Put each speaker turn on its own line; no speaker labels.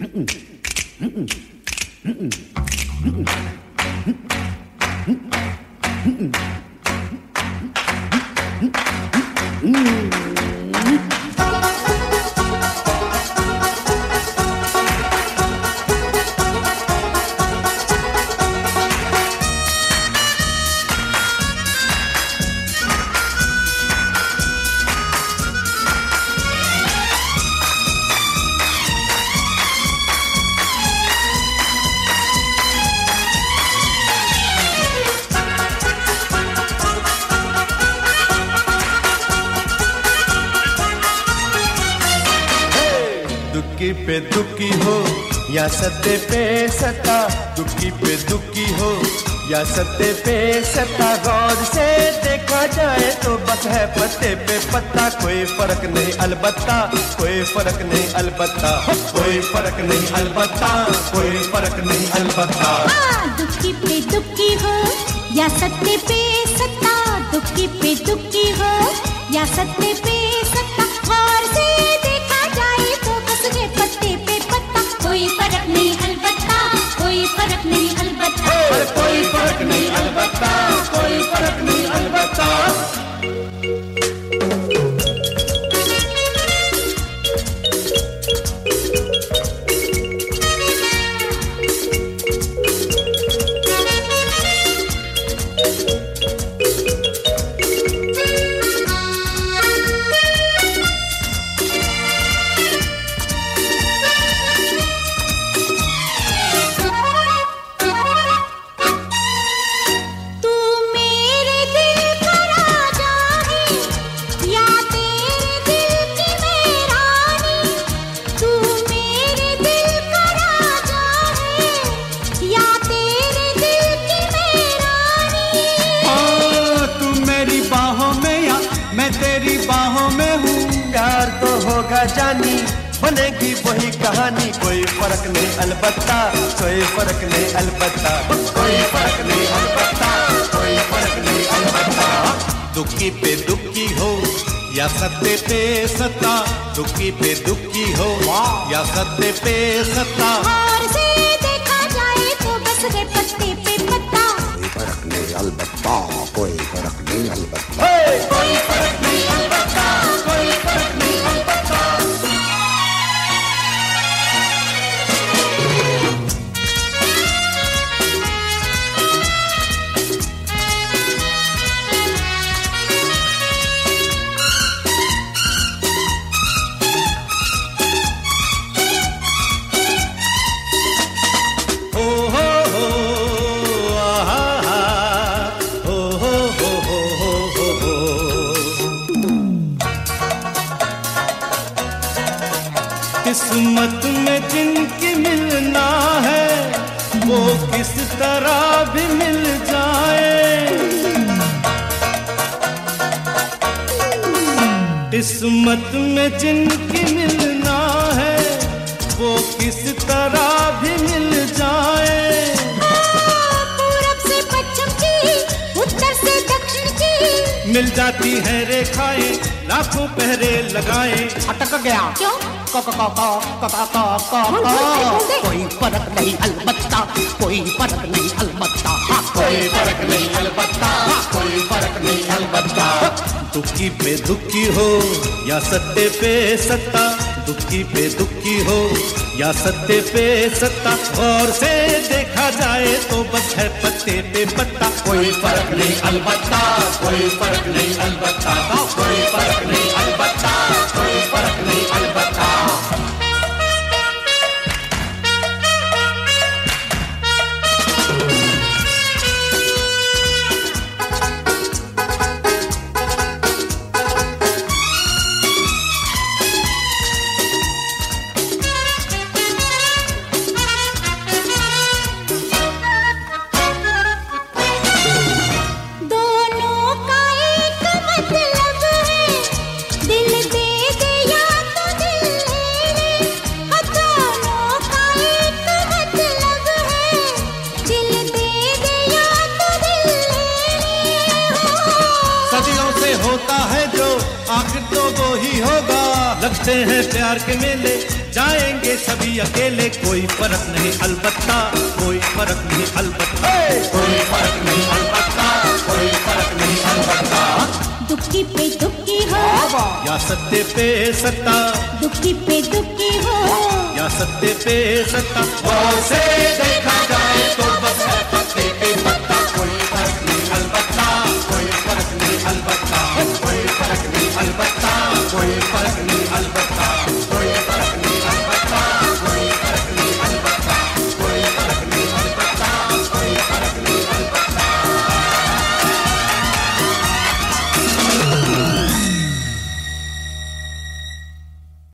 Mm-mm. दुखी पे दुखी हो या सत्य पे सता दुखी पे दुखी हो या सत्य पे सता गौर से देखा जाए तो बस है पत्ते पे पत्ता। कोई फ़र्क नहीं अलबत्ता कोई फ़र्क नहीं अलबत्ता। कोई फ़र्क नहीं अलबत्ता कोई फ़र्क नहीं अलबत्ता।
हाँ, दुखी पे दुखी हो या सत्य पे सत्ता। दुखी पे दुखी हो या सत्य पे
जानी बनेगी वही कहानी। कोई फ़र्क नहीं अलबत्ता कोई फ़र्क नहीं अलबत्ता। कोई फ़र्क नहीं अलबत्ता कोई फ़र्क नहीं अलबत्ता। दुखी पे दुखी हो या सत्य पे सत्ता। दुखी पे दुखी हो या सत्य पे सत्ता।
देखा जाए तो बस है पत्ते पे पत्ता।
कोई फ़र्क नहीं अलबत्ता कोई फ़र्क नहीं अलबत्ता।
कोई फ़र्क किस्मत में जिनकी मिलना है वो किस तरह भी मिल जाए। किस्मत में जिनकी मिलना है वो किस तरह भी मिल जाए।
पूरब से पश्चिम की उत्तर से दक्षिण की।
मिल जाती है रेखाएँ लाखों पहरे लगाए।
अटक गया।
क्यों?
क क क क क क क
बोल, बोल, बोल, बोल।
कोई फ़र्क नहीं अलबत्ता कोई फ़र्क नहीं अलबत्ता। हाँ,
कोई फ़र्क नहीं अलबत्ता कोई फ़र्क नहीं अलबत्ता। दुखी पे दुखी हो या सत्य पे सत्ता? दुखी पे दुखी हो या सत्य पे सत्ता? और से देखा जाए तो बस है पत्ते पे पत्ता। कोई फ़र्क नहीं अलबत्ता कोई फ़र्क नहीं अलबत्ता। कोई फ़र्क नहीं अलबत्ता कोई फ़र्क नहीं अलबत्ता। वो ही हैं प्यार के मेले। जाएँगे सभी अकेले। कोई फ़र्क नहीं अलबत्ता कोई फ़र्क नहीं अलबत्ता। कोई फ़र्क नहीं अलबत्ता कोई फ़र्क नहीं अलबत्ता।
दुखी पे दुखी हो।
या सत्य पे सत्ता।
दुखी पे दुखी हो।
या सत्य पे सत्ता। से देखा जाए तो